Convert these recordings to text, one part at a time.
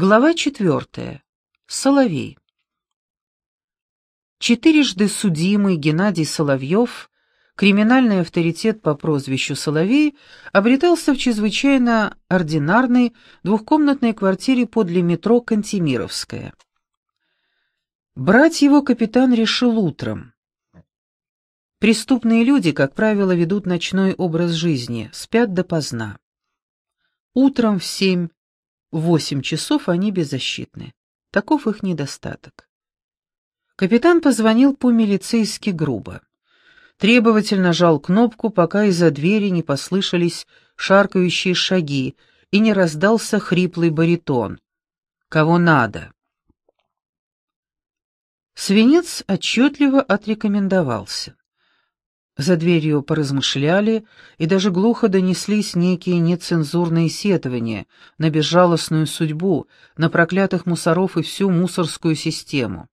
Глава четвертая. Соловей. Четырежды судимый Геннадий Соловьев, криминальный авторитет по прозвищу Соловей, обретался в чрезвычайно ординарной двухкомнатной квартире подле метро Кантемировская. Брать его капитан решил утром. Преступные люди, как правило, ведут ночной образ жизни, спят допоздна. Утром в семь Восемь часов они беззащитны. Таков их недостаток. Капитан позвонил по-милицейски грубо. Требовательно жал кнопку, пока из-за двери не послышались шаркающие шаги и не раздался хриплый баритон. «Кого надо?» Свинец отчетливо отрекомендовался. За дверью поразмышляли, и даже глухо донеслись некие нецензурные сетования на безжалостную судьбу, на проклятых мусоров и всю мусорскую систему.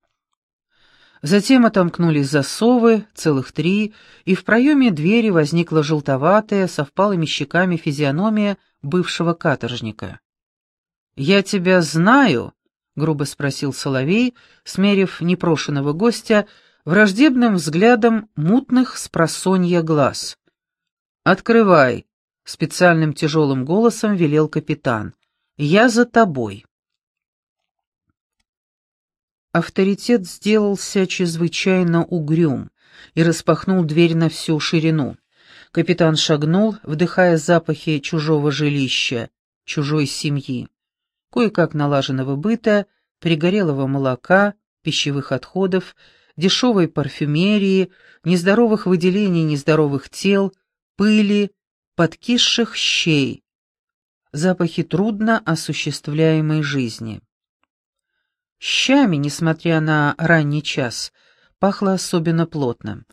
Затем отомкнулись засовы, целых три, и в проеме двери возникла желтоватая, со впалыми щеками физиономия бывшего каторжника. «Я тебя знаю?» — грубо спросил Соловей, смерив непрошенного гостя враждебным взглядом мутных с просонья глаз. «Открывай!» — специальным тяжелым голосом велел капитан. «Я за тобой!» Авторитет сделался чрезвычайно угрюм и распахнул дверь на всю ширину. Капитан шагнул, вдыхая запахи чужого жилища, чужой семьи, кое-как налаженного быта, пригорелого молока, пищевых отходов дешевой парфюмерии, нездоровых выделений нездоровых тел, пыли, подкисших щей, запахи трудно осуществляемой жизни. Щами, несмотря на ранний час, пахло особенно плотно.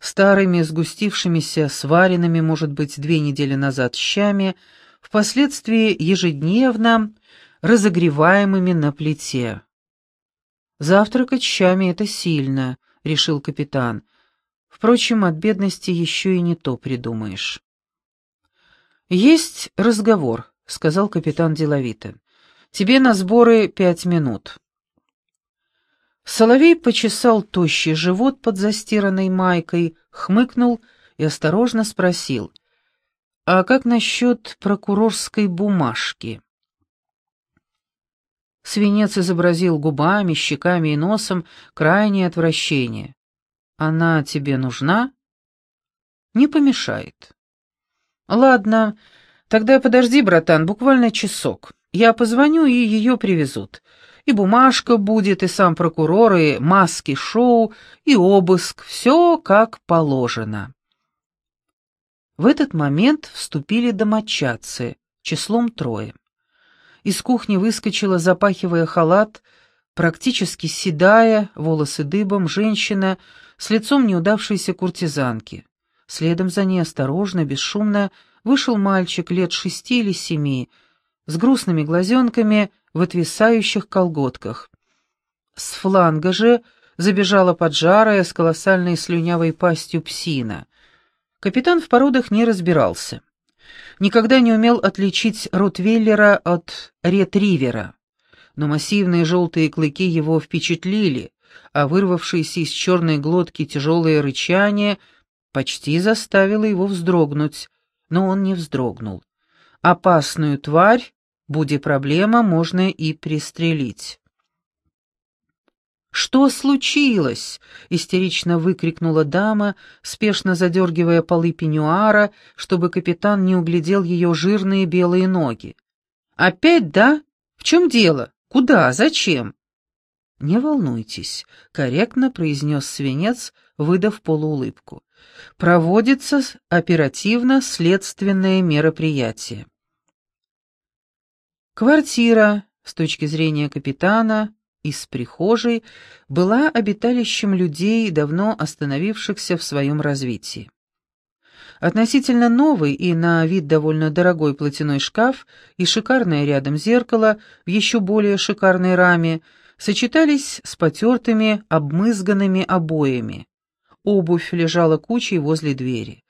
Старыми, сгустившимися, сваренными, может быть, две недели назад щами, впоследствии ежедневно разогреваемыми на плите. «Завтракать щами — это сильно», — решил капитан. «Впрочем, от бедности еще и не то придумаешь». «Есть разговор», — сказал капитан деловито. «Тебе на сборы пять минут». Соловей почесал тощий живот под застиранной майкой, хмыкнул и осторожно спросил. «А как насчет прокурорской бумажки?» Свинец изобразил губами, щеками и носом крайнее отвращение. «Она тебе нужна?» «Не помешает». «Ладно, тогда подожди, братан, буквально часок. Я позвоню, и ее привезут. И бумажка будет, и сам прокурор, и маски-шоу, и обыск. Все как положено». В этот момент вступили домочадцы, числом трое. Из кухни выскочила, запахивая халат, практически седая, волосы дыбом, женщина с лицом неудавшейся куртизанки. Следом за ней осторожно, бесшумно вышел мальчик лет шести или семи, с грустными глазенками в отвисающих колготках. С фланга же забежала поджарая с колоссальной слюнявой пастью псина. Капитан в породах не разбирался никогда не умел отличить ротвейлера от ретривера, но массивные желтые клыки его впечатлили, а вырвавшееся из черной глотки тяжелое рычание почти заставило его вздрогнуть, но он не вздрогнул. Опасную тварь, будь проблема, можно и пристрелить. «Что случилось?» — истерично выкрикнула дама, спешно задергивая полы пеньюара, чтобы капитан не углядел ее жирные белые ноги. «Опять, да? В чем дело? Куда? Зачем?» «Не волнуйтесь», — корректно произнес свинец, выдав полуулыбку. «Проводится оперативно-следственное мероприятие». Квартира, с точки зрения капитана, из прихожей была обиталищем людей, давно остановившихся в своем развитии. Относительно новый и на вид довольно дорогой платяной шкаф и шикарное рядом зеркало в еще более шикарной раме сочетались с потертыми, обмызганными обоями. Обувь лежала кучей возле двери.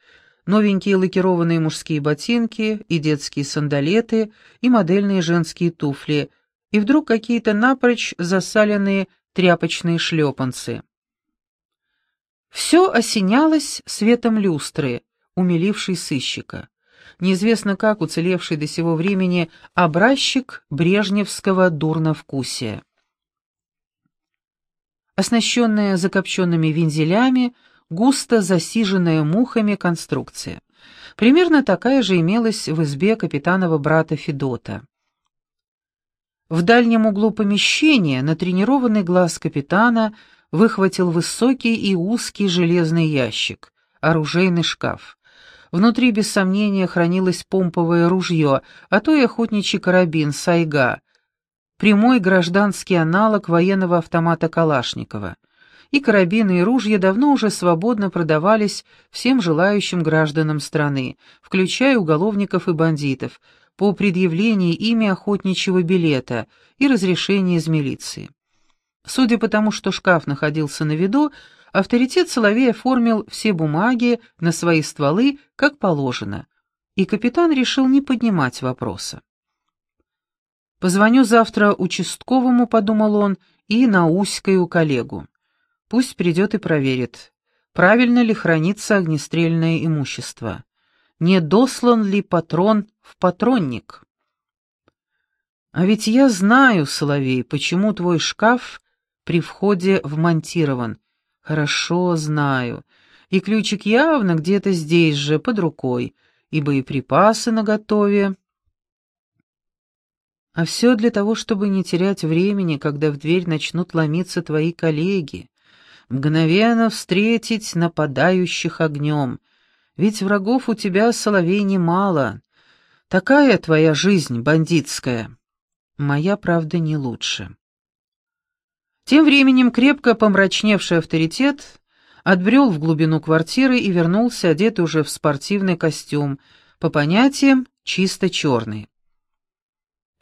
Новенькие лакированные мужские ботинки и детские сандалеты и модельные женские туфли – и вдруг какие-то напрочь засаленные тряпочные шлепанцы. Все осенялось светом люстры, умилившей сыщика. Неизвестно как уцелевший до сего времени образчик брежневского дурновкусия. Оснащенная закопченными вензелями, густо засиженная мухами конструкция. Примерно такая же имелась в избе капитанова брата Федота. В дальнем углу помещения натренированный глаз капитана выхватил высокий и узкий железный ящик, оружейный шкаф. Внутри, без сомнения, хранилось помповое ружье, а то и охотничий карабин «Сайга», прямой гражданский аналог военного автомата Калашникова и карабины и ружья давно уже свободно продавались всем желающим гражданам страны, включая уголовников и бандитов, по предъявлении ими охотничьего билета и разрешения из милиции. Судя по тому, что шкаф находился на виду, авторитет Соловей оформил все бумаги на свои стволы, как положено, и капитан решил не поднимать вопроса. «Позвоню завтра участковому», — подумал он, — «и науськаю коллегу». Пусть придет и проверит, правильно ли хранится огнестрельное имущество, не дослан ли патрон в патронник. А ведь я знаю, Соловей, почему твой шкаф при входе вмонтирован. Хорошо знаю. И ключик явно где-то здесь же, под рукой, и боеприпасы наготове. А все для того, чтобы не терять времени, когда в дверь начнут ломиться твои коллеги мгновенно встретить нападающих огнем. Ведь врагов у тебя, соловей, немало. Такая твоя жизнь бандитская. Моя, правда, не лучше. Тем временем крепко помрачневший авторитет отбрел в глубину квартиры и вернулся, одетый уже в спортивный костюм, по понятиям чисто черный.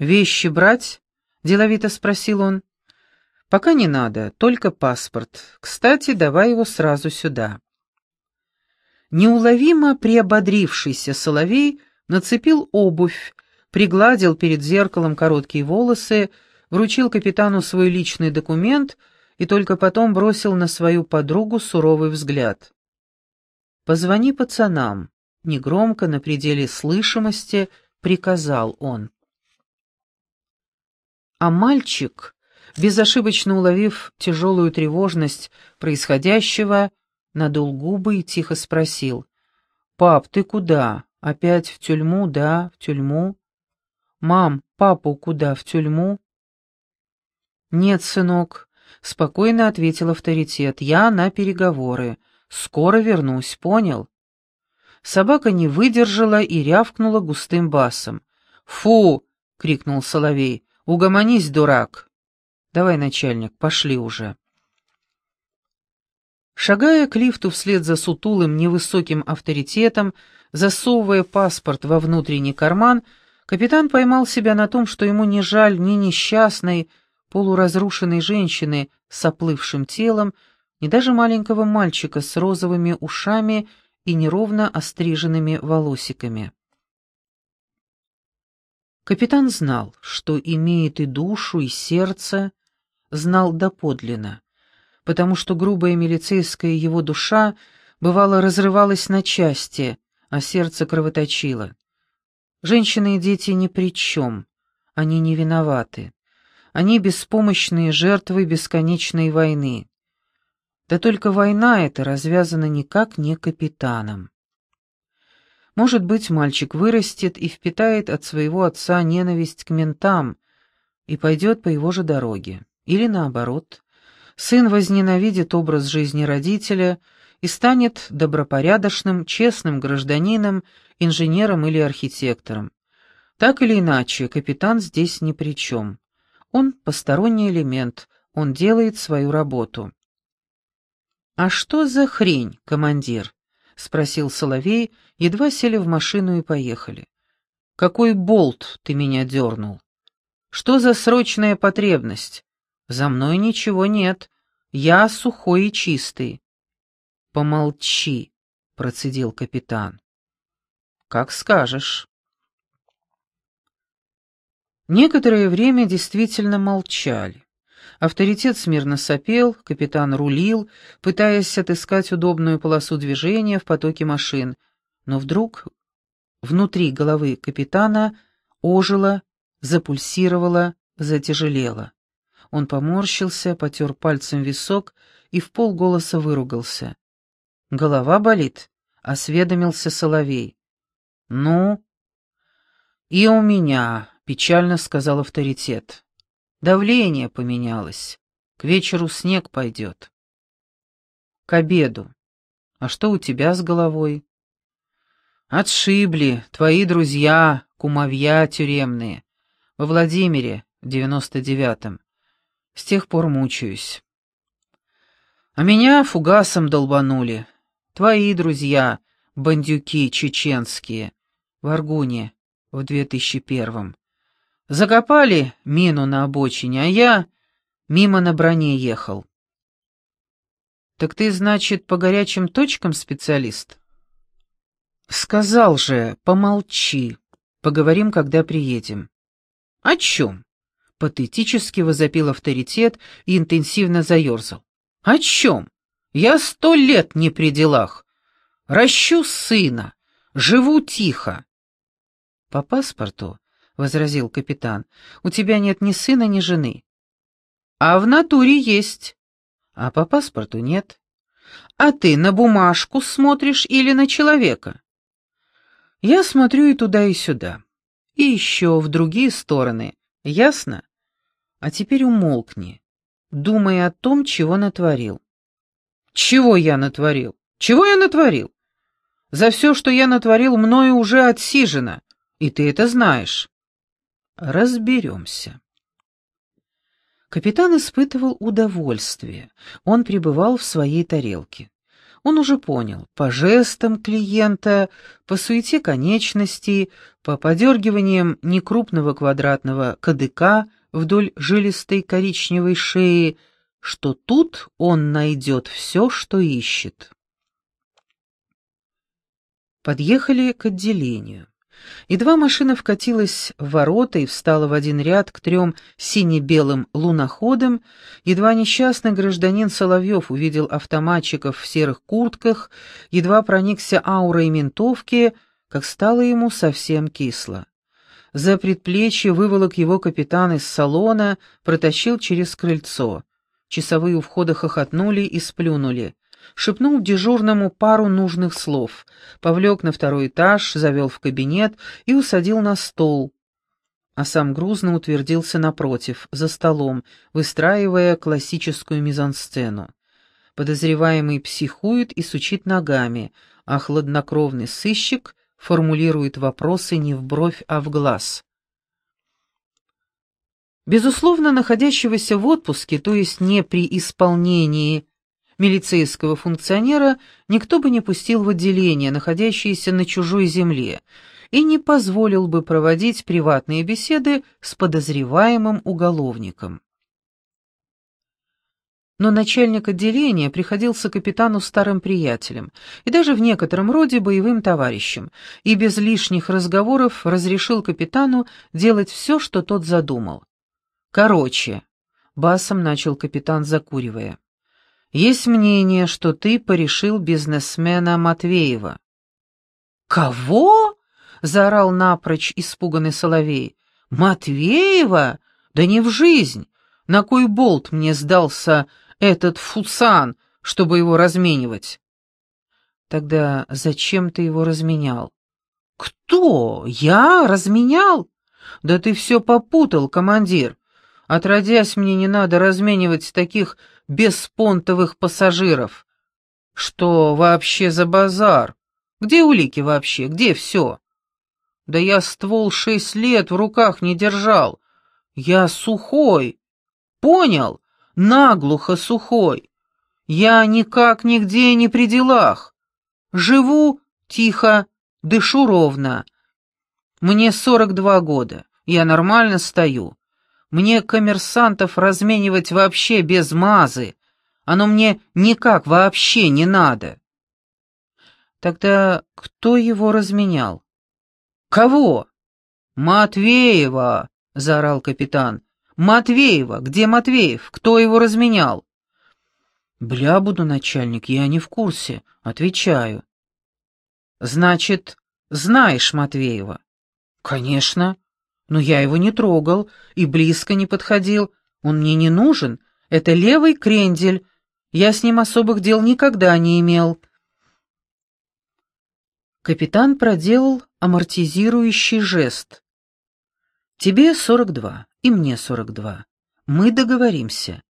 «Вещи брать?» — деловито спросил он. «Пока не надо, только паспорт. Кстати, давай его сразу сюда». Неуловимо приободрившийся Соловей нацепил обувь, пригладил перед зеркалом короткие волосы, вручил капитану свой личный документ и только потом бросил на свою подругу суровый взгляд. «Позвони пацанам», — негромко, на пределе слышимости, приказал он. А мальчик безошибочно уловив тяжелую тревожность происходящего, надул губы и тихо спросил. «Пап, ты куда? Опять в тюрьму, да, в тюрьму?» «Мам, папу куда, в тюрьму?» «Нет, сынок», — спокойно ответил авторитет, — «я на переговоры. Скоро вернусь, понял?» Собака не выдержала и рявкнула густым басом. «Фу!» — крикнул Соловей. «Угомонись, дурак!» Давай, начальник, пошли уже. Шагая к лифту вслед за сутулым невысоким авторитетом, засовывая паспорт во внутренний карман, капитан поймал себя на том, что ему не жаль ни несчастной, полуразрушенной женщины с оплывшим телом, ни даже маленького мальчика с розовыми ушами и неровно остриженными волосиками. Капитан знал, что имеет и душу, и сердце, знал доподлинно, потому что грубая милицейская его душа бывало разрывалась на части, а сердце кровоточило. Женщины и дети ни при чем, они не виноваты. Они беспомощные жертвы бесконечной войны. Да только война эта развязана никак не капитаном. Может быть, мальчик вырастет и впитает от своего отца ненависть к ментам и пойдет по его же дороге. Или наоборот, сын возненавидит образ жизни родителя и станет добропорядочным, честным гражданином, инженером или архитектором. Так или иначе, капитан здесь ни при чем. Он посторонний элемент, он делает свою работу. «А что за хрень, командир?» — спросил Соловей, едва сели в машину и поехали. «Какой болт ты меня дернул? Что за срочная потребность? За мной ничего нет. Я сухой и чистый. Помолчи, процедил капитан. Как скажешь. Некоторое время действительно молчали. Авторитет смирно сопел, капитан рулил, пытаясь отыскать удобную полосу движения в потоке машин, но вдруг внутри головы капитана ожило, запульсировало, затяжелело. Он поморщился, потер пальцем висок и в полголоса выругался. «Голова болит?» — осведомился Соловей. «Ну?» «И у меня», печально сказал авторитет. Давление поменялось. К вечеру снег пойдет. К обеду. А что у тебя с головой? Отшибли, твои друзья, кумовья тюремные. Во Владимире, в девяносто девятом. С тех пор мучаюсь. А меня фугасом долбанули. Твои друзья, бандюки чеченские, в Аргуне, в две тысячи первом. Закопали мину на обочине, а я мимо на броне ехал. Так ты, значит, по горячим точкам специалист? Сказал же, помолчи. Поговорим, когда приедем. О чем? Патетически возопил авторитет и интенсивно заерзал. О чем? Я сто лет не при делах. Ращу сына, живу тихо. По паспорту возразил капитан. «У тебя нет ни сына, ни жены». «А в натуре есть, а по паспорту нет. А ты на бумажку смотришь или на человека?» «Я смотрю и туда, и сюда. И еще в другие стороны. Ясно? А теперь умолкни, думай о том, чего натворил». «Чего я натворил? Чего я натворил? За все, что я натворил, мною уже отсижено, и ты это знаешь». Разберемся. Капитан испытывал удовольствие. Он пребывал в своей тарелке. Он уже понял, по жестам клиента, по суете конечностей, по подергиваниям некрупного квадратного кадыка вдоль жилистой коричневой шеи, что тут он найдет все, что ищет. Подъехали к отделению. Едва машина вкатилась в ворота и встала в один ряд к трем сине-белым луноходам, едва несчастный гражданин Соловьев увидел автоматчиков в серых куртках, едва проникся аурой ментовки, как стало ему совсем кисло. За предплечье выволок его капитан из салона, протащил через крыльцо. Часовые у входа хохотнули и сплюнули шепнул дежурному пару нужных слов, повлек на второй этаж, завел в кабинет и усадил на стол, а сам грузно утвердился напротив, за столом, выстраивая классическую мизансцену. Подозреваемый психует и сучит ногами, а хладнокровный сыщик формулирует вопросы не в бровь, а в глаз. Безусловно, находящегося в отпуске, то есть не при исполнении милицейского функционера никто бы не пустил в отделение, находящееся на чужой земле, и не позволил бы проводить приватные беседы с подозреваемым уголовником. Но начальник отделения приходился капитану старым приятелем и даже в некотором роде боевым товарищем, и без лишних разговоров разрешил капитану делать все, что тот задумал. «Короче», — басом начал капитан, закуривая, — есть мнение, что ты порешил бизнесмена Матвеева». «Кого?» — заорал напрочь испуганный Соловей. «Матвеева? Да не в жизнь! На кой болт мне сдался этот фусан, чтобы его разменивать?» «Тогда зачем ты его разменял?» «Кто? Я? Разменял? Да ты все попутал, командир. Отродясь, мне не надо разменивать таких беспонтовых пассажиров. Что вообще за базар? Где улики вообще? Где все? Да я ствол шесть лет в руках не держал. Я сухой. Понял? Наглухо сухой. Я никак нигде не при делах. Живу тихо, дышу ровно. Мне сорок два года. Я нормально стою. Мне коммерсантов разменивать вообще без мазы. Оно мне никак вообще не надо. Тогда кто его разменял? Кого? Матвеева, — заорал капитан. «Матвеева! Где Матвеев? Кто его разменял?» «Бля буду, начальник, я не в курсе. Отвечаю». «Значит, знаешь Матвеева?» «Конечно. Но я его не трогал и близко не подходил. Он мне не нужен. Это левый крендель. Я с ним особых дел никогда не имел». Капитан проделал амортизирующий жест. «Тебе сорок два, и мне сорок два. Мы договоримся.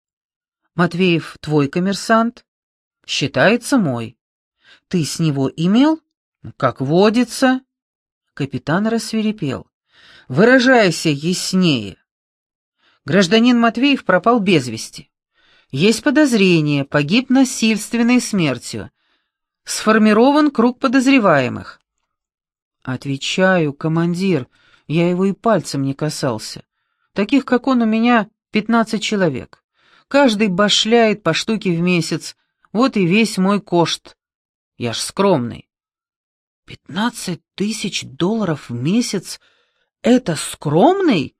Матвеев твой коммерсант? Считается мой. Ты с него имел? Как водится?» Капитан рассверепел. «Выражайся яснее. Гражданин Матвеев пропал без вести. Есть подозрение, погиб насильственной смертью. Сформирован круг подозреваемых. Отвечаю, командир, я его и пальцем не касался. Таких, как он, у меня пятнадцать человек. Каждый башляет по штуке в месяц. Вот и весь мой кошт. Я ж скромный. Пятнадцать тысяч долларов в месяц — это скромный?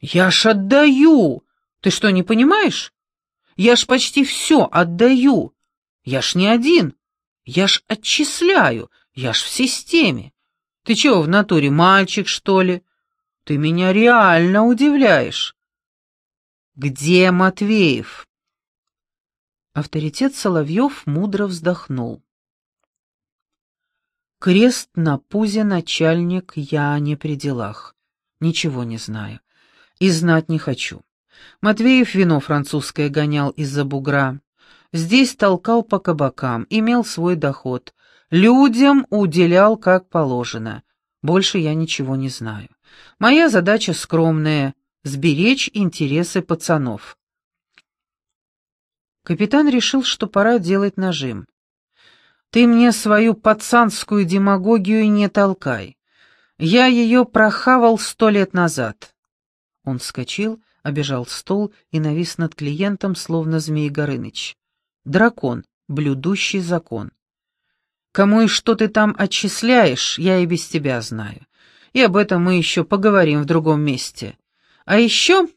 Я ж отдаю. Ты что, не понимаешь? Я ж почти все отдаю. Я ж не один. Я ж отчисляю, я ж в системе. Ты чего в натуре, мальчик, что ли? Ты меня реально удивляешь. Где Матвеев? Авторитет Соловьев мудро вздохнул. Крест на пузе начальник я не при делах. Ничего не знаю. И знать не хочу. Матвеев вино французское гонял из-за бугра. Здесь толкал по кабакам, имел свой доход. Людям уделял как положено. Больше я ничего не знаю. Моя задача скромная — сберечь интересы пацанов. Капитан решил, что пора делать нажим. «Ты мне свою пацанскую демагогию не толкай. Я ее прохавал сто лет назад». Он вскочил, обежал стол и навис над клиентом, словно Змей Горыныч дракон, блюдущий закон. Кому и что ты там отчисляешь, я и без тебя знаю. И об этом мы еще поговорим в другом месте. А еще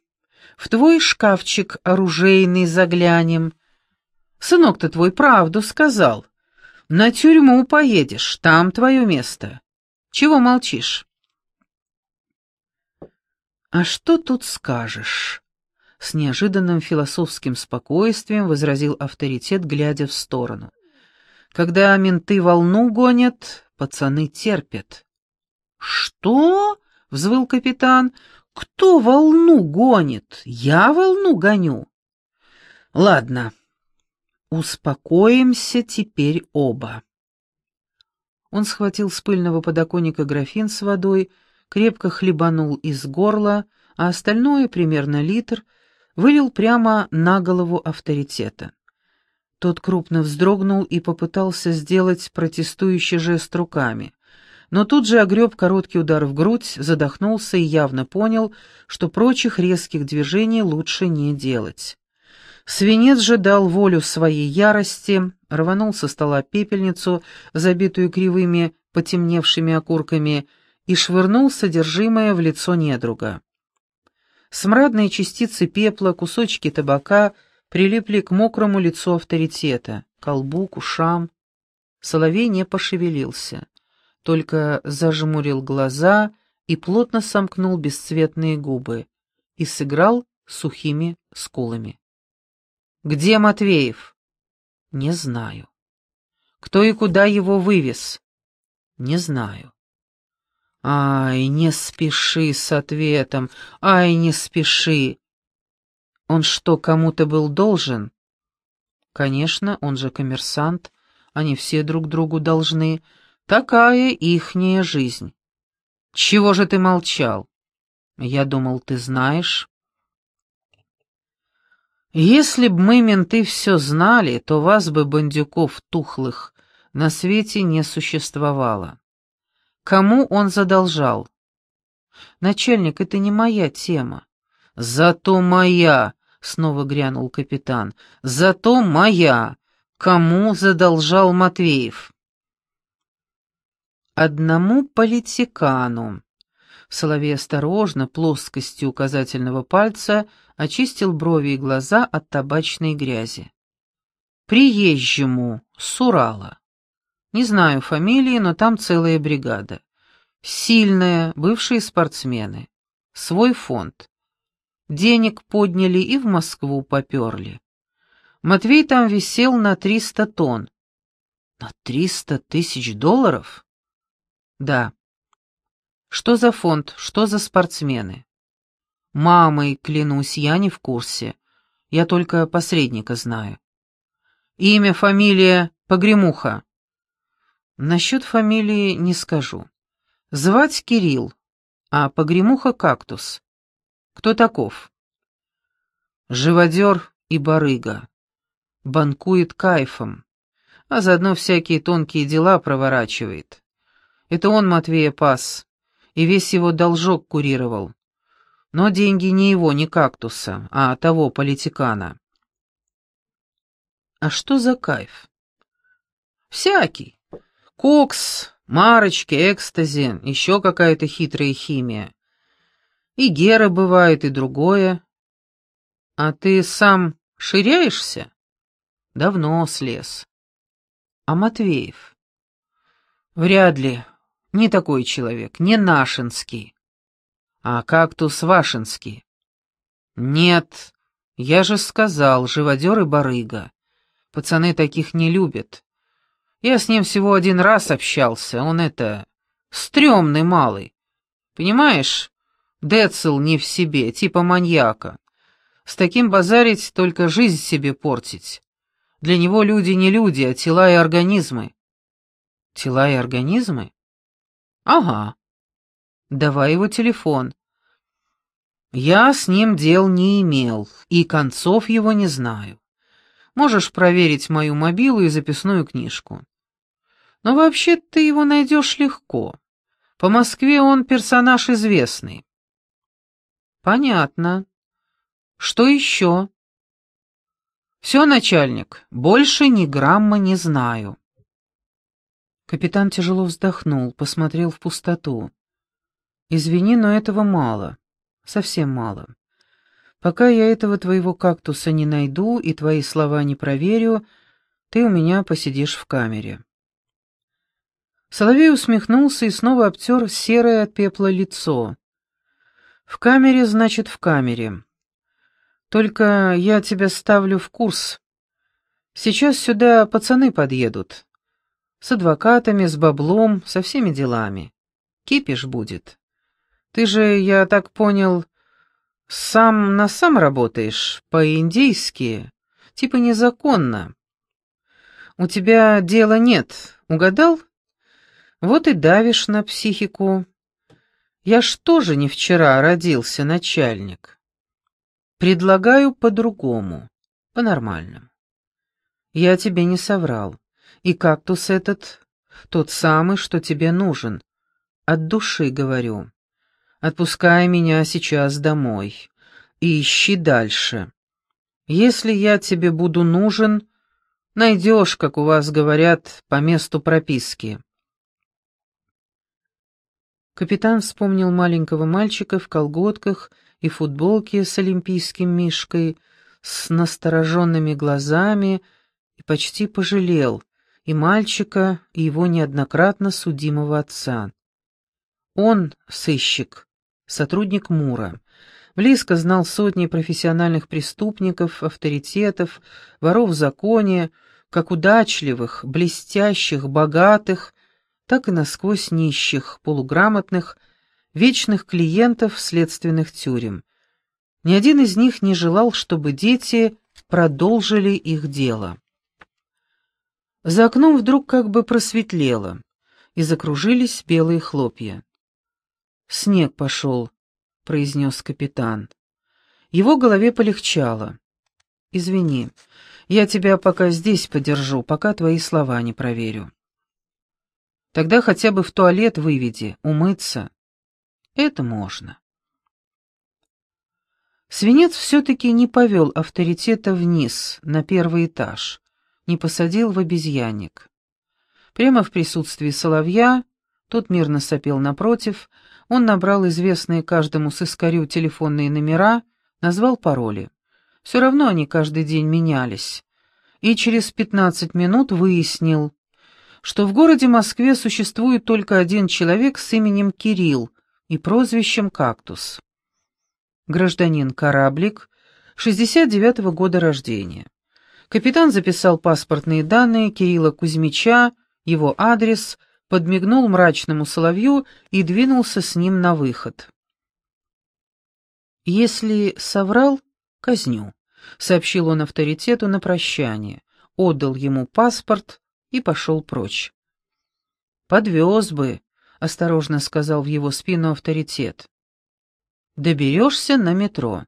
в твой шкафчик оружейный заглянем. Сынок-то твой правду сказал. На тюрьму поедешь, там твое место. Чего молчишь? А что тут скажешь? с неожиданным философским спокойствием возразил авторитет, глядя в сторону. Когда менты волну гонят, пацаны терпят. Что? взвыл капитан. Кто волну гонит? Я волну гоню. Ладно. Успокоимся теперь оба. Он схватил с пыльного подоконника графин с водой, крепко хлебанул из горла, а остальное, примерно литр, вылил прямо на голову авторитета. Тот крупно вздрогнул и попытался сделать протестующий жест руками, но тут же огреб короткий удар в грудь, задохнулся и явно понял, что прочих резких движений лучше не делать. Свинец же дал волю своей ярости, рванул со стола пепельницу, забитую кривыми, потемневшими окурками, и швырнул содержимое в лицо недруга. Смрадные частицы пепла, кусочки табака прилипли к мокрому лицу авторитета, колбу, к ушам. Соловей не пошевелился, только зажмурил глаза и плотно сомкнул бесцветные губы и сыграл сухими скулами. «Где Матвеев?» «Не знаю». «Кто и куда его вывез?» «Не знаю». Ай, не спеши с ответом, ай, не спеши. Он что, кому-то был должен? Конечно, он же коммерсант, они все друг другу должны. Такая ихняя жизнь. Чего же ты молчал? Я думал, ты знаешь. Если б мы, менты, все знали, то вас бы, бандюков тухлых, на свете не существовало. Кому он задолжал? Начальник, это не моя тема. Зато моя, снова грянул капитан. Зато моя. Кому задолжал Матвеев? Одному политикану. Соловей осторожно, плоскостью указательного пальца, очистил брови и глаза от табачной грязи. «Приезжему, с Урала. Не знаю фамилии, но там целая бригада. Сильная, бывшие спортсмены. Свой фонд. Денег подняли и в Москву поперли. Матвей там висел на триста тонн. На триста тысяч долларов? Да. Что за фонд, что за спортсмены? Мамой, клянусь, я не в курсе. Я только посредника знаю. Имя, фамилия, погремуха. Насчет фамилии не скажу. Звать Кирилл, а погремуха кактус. Кто таков? Живодер и барыга. Банкует кайфом, а заодно всякие тонкие дела проворачивает. Это он Матвея пас, и весь его должок курировал. Но деньги не его, не кактуса, а того политикана. А что за кайф? Всякий. Кокс, марочки, экстази, еще какая-то хитрая химия. И гера бывает, и другое. А ты сам ширяешься? Давно слез. А Матвеев? Вряд ли. Не такой человек, не нашинский. А кактус вашинский. Нет, я же сказал, живодер и барыга. Пацаны таких не любят. Я с ним всего один раз общался, он это... стрёмный малый. Понимаешь, Децл не в себе, типа маньяка. С таким базарить только жизнь себе портить. Для него люди не люди, а тела и организмы. Тела и организмы? Ага. Давай его телефон. Я с ним дел не имел, и концов его не знаю. Можешь проверить мою мобилу и записную книжку. Но вообще ты его найдешь легко. По Москве он персонаж известный. Понятно. Что еще? Все, начальник, больше ни грамма не знаю. Капитан тяжело вздохнул, посмотрел в пустоту. Извини, но этого мало. Совсем мало. Пока я этого твоего кактуса не найду и твои слова не проверю, ты у меня посидишь в камере. Соловей усмехнулся и снова обтер серое от пепла лицо. «В камере, значит, в камере. Только я тебя ставлю в курс. Сейчас сюда пацаны подъедут. С адвокатами, с баблом, со всеми делами. Кипиш будет. Ты же, я так понял, сам на сам работаешь, по-индейски, типа незаконно. У тебя дела нет, угадал?» Вот и давишь на психику. Я ж тоже не вчера родился, начальник. Предлагаю по-другому, по-нормальному. Я тебе не соврал. И кактус этот тот самый, что тебе нужен. От души говорю. Отпускай меня сейчас домой и ищи дальше. Если я тебе буду нужен, найдешь, как у вас говорят, по месту прописки. Капитан вспомнил маленького мальчика в колготках и футболке с олимпийским мишкой, с настороженными глазами, и почти пожалел и мальчика, и его неоднократно судимого отца. Он, сыщик, сотрудник МУРа, близко знал сотни профессиональных преступников, авторитетов, воров в законе, как удачливых, блестящих, богатых, так и насквозь нищих, полуграмотных, вечных клиентов следственных тюрем. Ни один из них не желал, чтобы дети продолжили их дело. За окном вдруг как бы просветлело, и закружились белые хлопья. «Снег пошел», — произнес капитан. Его голове полегчало. «Извини, я тебя пока здесь подержу, пока твои слова не проверю». Тогда хотя бы в туалет выведи, умыться. Это можно. Свинец все-таки не повел авторитета вниз, на первый этаж, не посадил в обезьянник. Прямо в присутствии соловья Тот мирно сопел напротив, он набрал известные каждому сыскарю телефонные номера, назвал пароли. Все равно они каждый день менялись. И через пятнадцать минут выяснил, что в городе Москве существует только один человек с именем Кирилл и прозвищем «Кактус». Гражданин Кораблик, 69-го года рождения. Капитан записал паспортные данные Кирилла Кузьмича, его адрес, подмигнул мрачному соловью и двинулся с ним на выход. «Если соврал, казню», — сообщил он авторитету на прощание, отдал ему паспорт и пошел прочь. «Подвез бы», — осторожно сказал в его спину авторитет. «Доберешься на метро».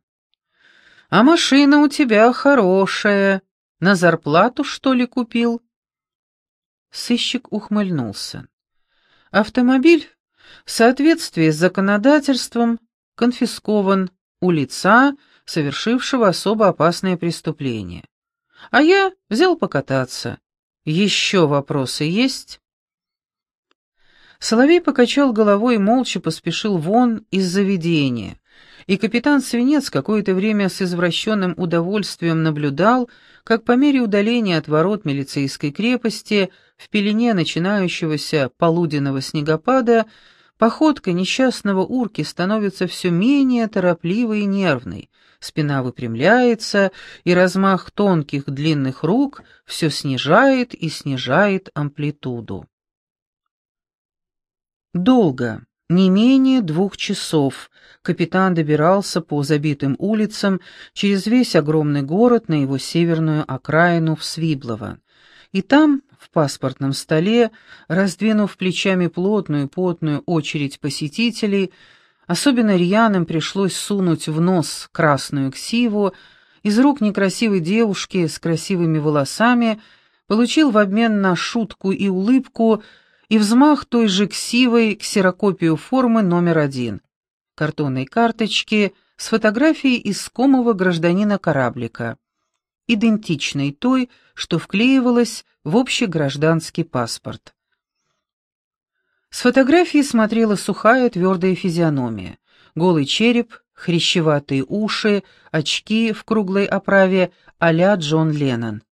«А машина у тебя хорошая. На зарплату, что ли, купил?» Сыщик ухмыльнулся. «Автомобиль в соответствии с законодательством конфискован у лица, совершившего особо опасное преступление. А я взял покататься. Еще вопросы есть?» Соловей покачал головой и молча поспешил вон из заведения, и капитан Свинец какое-то время с извращенным удовольствием наблюдал, как по мере удаления от ворот милицейской крепости в пелене начинающегося полуденного снегопада походка несчастного урки становится все менее торопливой и нервной, спина выпрямляется, и размах тонких длинных рук все снижает и снижает амплитуду. Долго, не менее двух часов, капитан добирался по забитым улицам через весь огромный город на его северную окраину в Свиблово. И там, в паспортном столе, раздвинув плечами плотную потную очередь посетителей, Особенно рьяным пришлось сунуть в нос красную ксиву, из рук некрасивой девушки с красивыми волосами получил в обмен на шутку и улыбку и взмах той же ксивой ксерокопию формы номер один, картонной карточки с фотографией искомого гражданина кораблика, идентичной той, что вклеивалась в общегражданский паспорт. С фотографии смотрела сухая твердая физиономия, голый череп, хрящеватые уши, очки в круглой оправе а-ля Джон Леннон,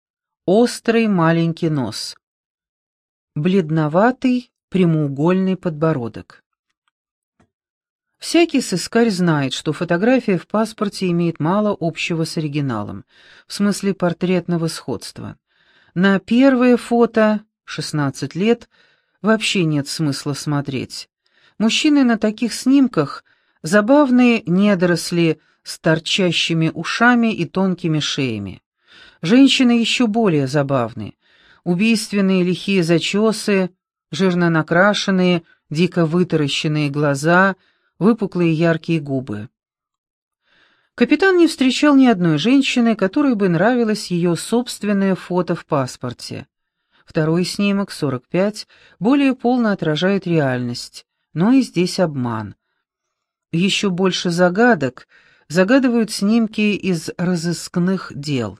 острый маленький нос, бледноватый прямоугольный подбородок. Всякий сыскарь знает, что фотография в паспорте имеет мало общего с оригиналом, в смысле портретного сходства. На первое фото, 16 лет, вообще нет смысла смотреть. Мужчины на таких снимках — забавные недоросли с торчащими ушами и тонкими шеями. Женщины еще более забавные. Убийственные лихие зачесы, жирно накрашенные, дико вытаращенные глаза, выпуклые яркие губы. Капитан не встречал ни одной женщины, которой бы нравилось ее собственное фото в паспорте. Второй снимок, 45, более полно отражает реальность, но и здесь обман. Еще больше загадок загадывают снимки из разыскных дел.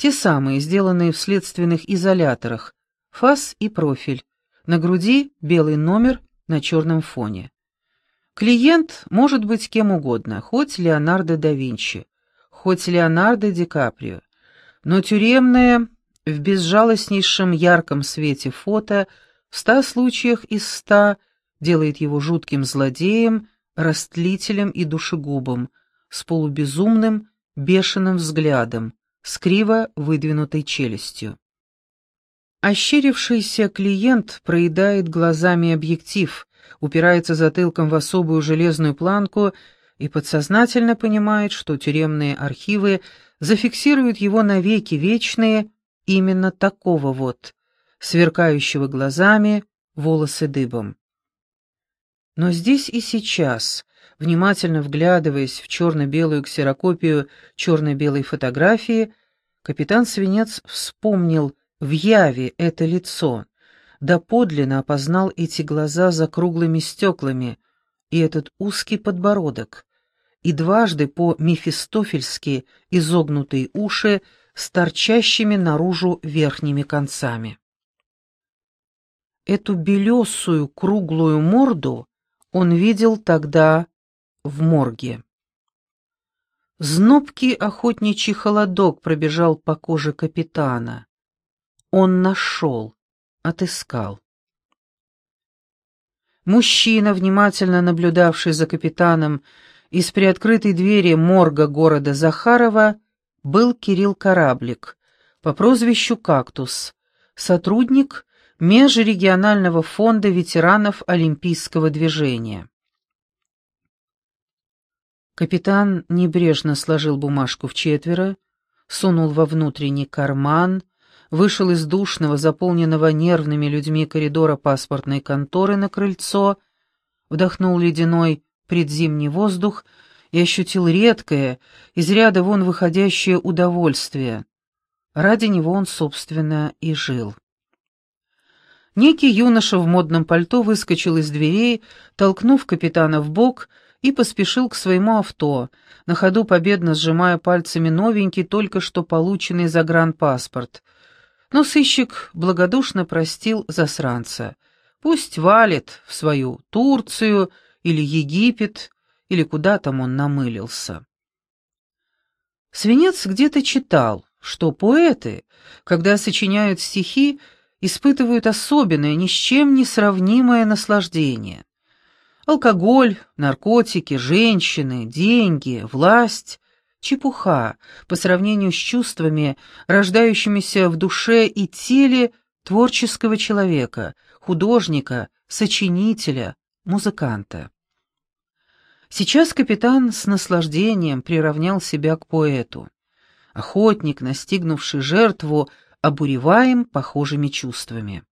Те самые, сделанные в следственных изоляторах, фас и профиль, на груди белый номер на черном фоне. Клиент может быть кем угодно, хоть Леонардо да Винчи, хоть Леонардо Ди Каприо, но тюремная в безжалостнейшем ярком свете фото в ста случаях из ста делает его жутким злодеем, растлителем и душегубом, с полубезумным, бешеным взглядом, с криво выдвинутой челюстью. Ощерившийся клиент проедает глазами объектив, упирается затылком в особую железную планку и подсознательно понимает, что тюремные архивы зафиксируют его навеки вечные именно такого вот, сверкающего глазами, волосы дыбом. Но здесь и сейчас, внимательно вглядываясь в черно-белую ксерокопию черно-белой фотографии, капитан Свинец вспомнил в яве это лицо, да подлинно опознал эти глаза за круглыми стеклами и этот узкий подбородок, и дважды по-мефистофельски изогнутые уши с торчащими наружу верхними концами. Эту белесую круглую морду он видел тогда в морге. Знобкий охотничий холодок пробежал по коже капитана. Он нашел, отыскал. Мужчина, внимательно наблюдавший за капитаном из приоткрытой двери морга города Захарова, был Кирилл Кораблик по прозвищу «Кактус», сотрудник Межрегионального фонда ветеранов Олимпийского движения. Капитан небрежно сложил бумажку в четверо, сунул во внутренний карман, вышел из душного, заполненного нервными людьми коридора паспортной конторы на крыльцо, вдохнул ледяной предзимний воздух и ощутил редкое, из ряда вон выходящее удовольствие. Ради него он, собственно, и жил. Некий юноша в модном пальто выскочил из дверей, толкнув капитана в бок и поспешил к своему авто, на ходу победно сжимая пальцами новенький, только что полученный загранпаспорт. Но сыщик благодушно простил засранца. Пусть валит в свою Турцию или Египет, или куда там он намылился. Свинец где-то читал, что поэты, когда сочиняют стихи, испытывают особенное, ни с чем не сравнимое наслаждение. Алкоголь, наркотики, женщины, деньги, власть — чепуха по сравнению с чувствами, рождающимися в душе и теле творческого человека, художника, сочинителя, музыканта. Сейчас капитан с наслаждением приравнял себя к поэту. Охотник, настигнувший жертву, обуреваем похожими чувствами.